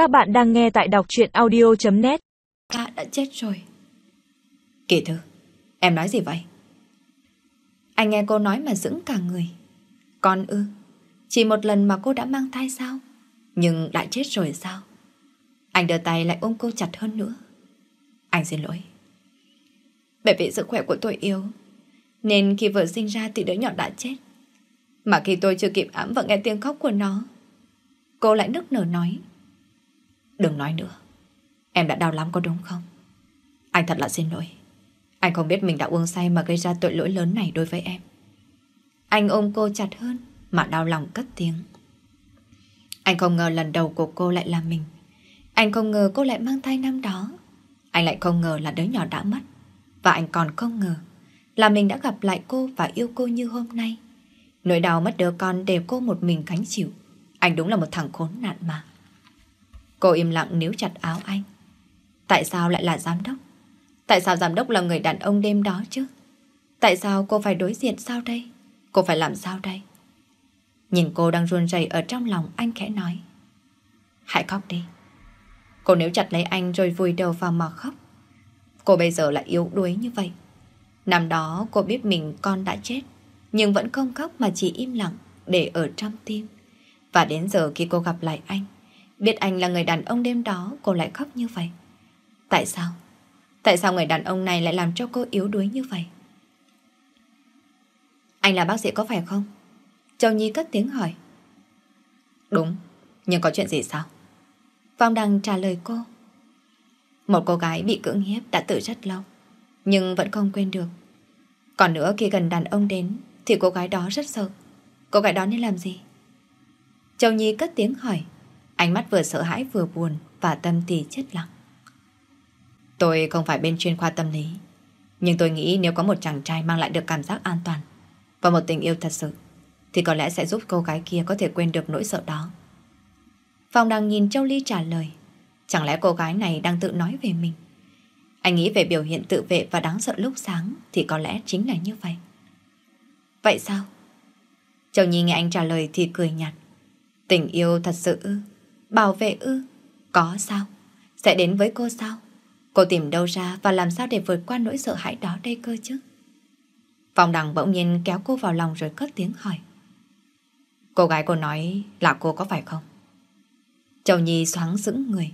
Các bạn đang nghe tại đọc chuyện audio.net Ta đã chết rồi. Kỳ thư, em nói gì vậy? Anh nghe cô nói mà dững cả người. Con ư, chỉ một lần mà cô đã mang thai sao? Nhưng đã chết rồi sao? Anh đưa tay lại ôm cô chặt hơn nữa. Anh xin lỗi. Bởi vì sức khỏe của tôi yếu, nên khi vừa sinh ra thì đứa nhỏ đã chết. Mà khi tôi chưa kịp ám và nghe tiếng khóc của nó, cô lại nức nở nói. Đừng nói nữa. Em đã đau lắm có đúng không? Anh thật là xin lỗi. Anh không biết mình đã uống say mà gây ra tội lỗi lớn này đối với em. Anh ôm cô chặt hơn mà đau lòng cất tiếng. Anh không ngờ lần đầu của cô lại là mình. Anh không ngờ cô lại mang thai năm đó. Anh lại không ngờ là đứa nhỏ đã mất. Và anh còn không ngờ là mình đã gặp lại cô và yêu cô như hôm nay. Nỗi đau mất đứa con để cô một mình gánh chịu. Anh đúng là một thằng khốn nạn mà. Cô im lặng níu chặt áo anh. Tại sao lại là giám đốc? Tại sao giám đốc là người đàn ông đêm đó chứ? Tại sao cô phải đối diện sao đây? Cô phải làm sao đây? Nhìn cô đang run rẩy ở trong lòng anh khẽ nói. Hãy khóc đi. Cô nếu chặt lấy anh rồi vùi đầu vào mà khóc. Cô bây giờ lại yếu đuối như vậy. Năm đó cô biết mình con đã chết, nhưng vẫn không khóc mà chỉ im lặng để ở trong tim. Và đến giờ khi cô gặp lại anh, biết anh là người đàn ông đêm đó cô lại khóc như vậy. Tại sao? Tại sao người đàn ông này lại làm cho cô yếu đuối như vậy? Anh là bác sĩ có phải không? Châu Nhi cất tiếng hỏi. Đúng, nhưng có chuyện gì sao? Phong Đăng trả lời cô. Một cô gái bị cưỡng hiếp đã tự rất lâu, nhưng vẫn không quên được. Còn nữa khi gần đàn ông đến thì cô gái đó rất sợ. Cô gái đó nên làm gì? Châu Nhi cất tiếng hỏi, ánh mắt vừa sợ hãi vừa buồn và tâm thì chết lặng. Tôi không phải bên chuyên khoa tâm lý, nhưng tôi nghĩ nếu có một chàng trai mang lại được cảm giác an toàn và một tình yêu thật sự, thì có lẽ sẽ giúp cô gái kia có thể quên được nỗi sợ đó. Phong đang nhìn Châu Ly trả lời, chẳng lẽ cô gái này đang tự nói về mình? Anh nghĩ về biểu hiện tự vệ và đáng sợ lúc sáng thì có lẽ chính là như vậy. Vậy sao? Châu Nhi nghe anh trả lời thì cười nhạt. Tình yêu thật sự ư? Bảo vệ ư? Có sao? Sẽ đến với cô sao? Cô tìm đâu ra và làm sao để vượt qua nỗi sợ hãi đó đây cơ chứ? phòng đằng bỗng nhiên kéo cô vào lòng rồi cất tiếng hỏi. Cô gái cô nói là cô có phải không? Châu Nhi xoáng sững người.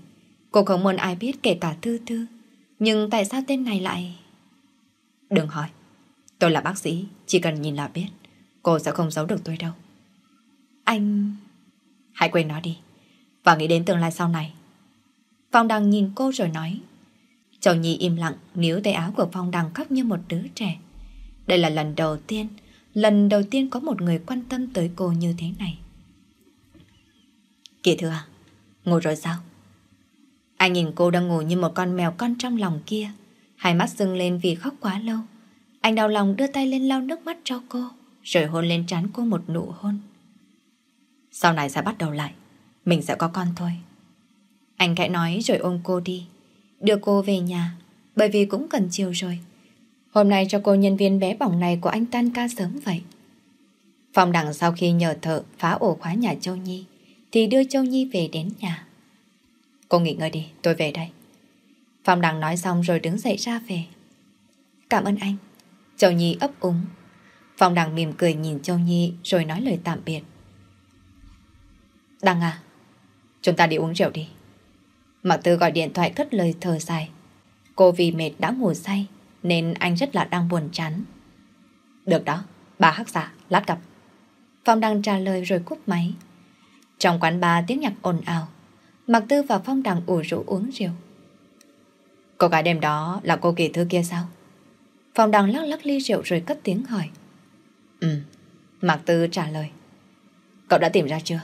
Cô không muốn ai biết kể cả Thư Thư. Nhưng tại sao tên này lại... Đừng hỏi. Tôi là bác sĩ, chỉ cần nhìn là biết. Cô sẽ không giấu được tôi đâu. Anh... Hãy quên nó đi. Và nghĩ đến tương lai sau này. Phong Đằng nhìn cô rồi nói. Châu Nhi im lặng, níu tay áo của Phong Đằng khóc như một đứa trẻ. Đây là lần đầu tiên, lần đầu tiên có một người quan tâm tới cô như thế này. Kỳ thừa, à, ngồi rồi sao? Anh nhìn cô đang ngủ như một con mèo con trong lòng kia. Hai mắt dưng lên vì khóc quá lâu. Anh đau lòng đưa tay lên lau nước mắt cho cô, rồi hôn lên trán cô một nụ hôn. Sau này sẽ bắt đầu lại, mình sẽ có con thôi. Anh khẽ nói rồi ôm cô đi, đưa cô về nhà, bởi vì cũng cần chiều rồi. Hôm nay cho cô nhân viên bé bỏng này của anh tan ca sớm vậy. Phong đằng sau khi nhờ thợ phá ổ khóa nhà Châu Nhi, thì đưa Châu Nhi về đến nhà. Cô nghỉ ngơi đi, tôi về đây. Phong đằng nói xong rồi đứng dậy ra về. Cảm ơn anh. Châu Nhi ấp úng. Phong đằng mỉm cười nhìn Châu Nhi rồi nói lời tạm biệt. Đằng à, chúng ta đi uống rượu đi. Mạc Tư gọi điện thoại cất lời thở dài. Cô vì mệt đã ngủ say nên anh rất là đang buồn chán. Được đó, bà hắc giả, lát gặp. Phong đang trả lời rồi cúp máy. Trong quán bar tiếng nhạc ồn ào, Mạc Tư và Phong đằng ủ rũ uống rượu. Cô gái đêm đó là cô kỳ thư kia sao? Phong đằng lắc lắc ly rượu rồi cất tiếng hỏi. Ừ, Mạc Tư trả lời. Cậu đã tìm ra chưa?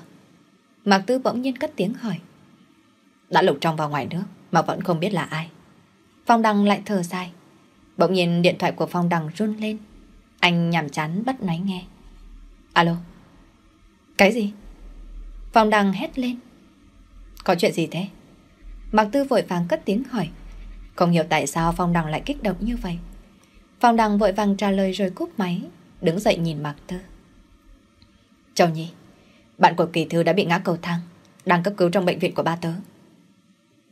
Mạc Tư bỗng nhiên cất tiếng hỏi. Đã lục trong và ngoài nước mà vẫn không biết là ai. Phong đằng lại thở dài. Bỗng nhiên điện thoại của Phong đằng run lên. Anh nhảm chán bắt máy nghe. Alo? Cái gì? Phong đằng hét lên. Có chuyện gì thế? Mạc Tư vội vàng cất tiếng hỏi. Không hiểu tại sao Phong Đằng lại kích động như vậy. Phong Đằng vội vàng trả lời rồi cúp máy, đứng dậy nhìn Mạc Tư. Châu Nhi, bạn của Kỳ Thư đã bị ngã cầu thang, Đang cấp cứu trong bệnh viện của ba tớ.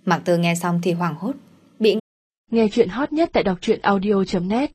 Mạc Tư nghe xong thì hoảng hốt, Bị Nghe chuyện hot nhất tại đọc truyện audio.net